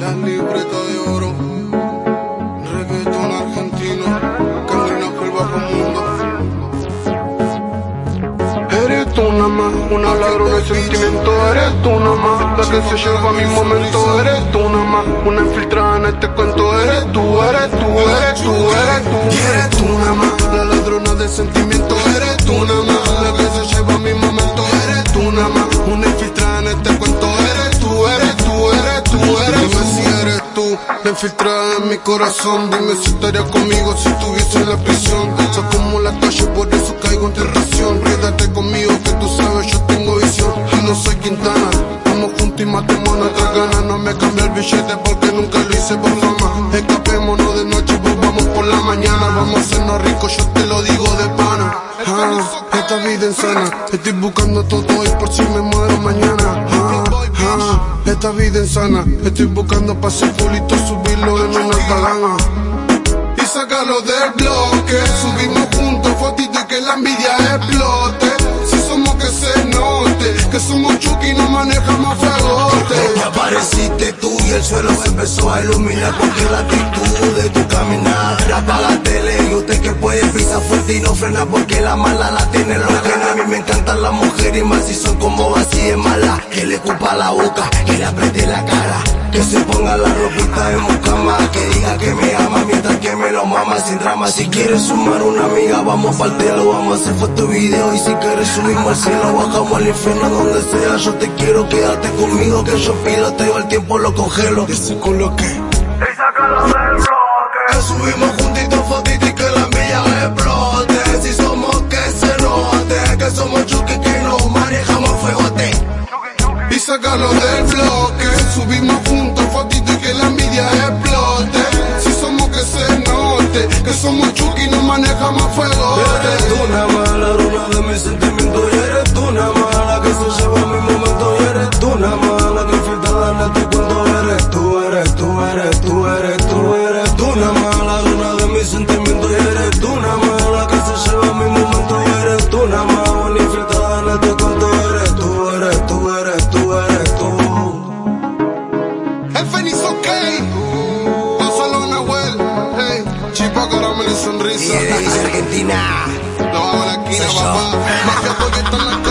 La libreta de oro, reggaeton argentino, camino por el bajo mundo. Eres tú nada más, una ladrona de sentimiento, eres tú nada más, la que se lleva mi momento, eres tú nada más, una infiltrada en este cuento, eres tú, eres tú, eres tú, eres tú, eres tú nada más, la ladrona de sentimiento, infiltrada en mi corazón, dime si estarías conmigo si estuviese en la prisión, soy como la calle, por eso caigo en tentación, quédate conmigo que tú sabes yo tengo visión, y no soy Quintana, vamos juntos y matemos nuestras ganas, no me cambia el billete porque nunca lo hice por fama, escapémonos de noche, volvamos por la mañana, vamos a hacernos ricos, yo te lo digo de pana. Ah, esta vida insana, estoy buscando todo hoy por si me muero mañana. Esta vida insana, estoy buscando pa' ser pulito, subirlo en una talana. Y sacarlo del bloque, subimos juntos fotitos que la envidia explote. Si somos que se note, que somos Chucky y no manejamos fuegote. Que apareciste tú y el suelo se empezó a iluminar porque la actitud de tu caminar apaga la tele y no frena porque la mala la tiene loca. A mí me encantan las mujeres y más si son como así de mala. Que le cupa la boca que le apriete la cara. Que se ponga la ropita de mucama que diga que me ama mientras que me lo mama sin drama. Si quieres sumar una amiga vamos pa'l telo. Vamos a hacer foto y video y si quieres subimos al cielo. Bajamos al infierno donde sea. Yo te quiero quédate conmigo que yo pido te el tiempo lo congelo. Ese culo que y sácalo del bloque. Que subimos juntitos sacarlo del bloque. Subimos juntos fotitos y que la envidia explote. Si somos que se note, que somos Chucky y no manejamos fuego. Eres tú una mala luna de mis sentimientos y eres tú una mala que se lleva mi momento y eres tú una mala que infiltrada en este cuento eres tú, eres tú, eres tú, eres tú, eres tú una mala El Fénix ok. Gonzalo Nahuel. Hey, chipa caramelo y sonrisa. Argentina. Lo hago en la esquina, papá. Mafia porque están las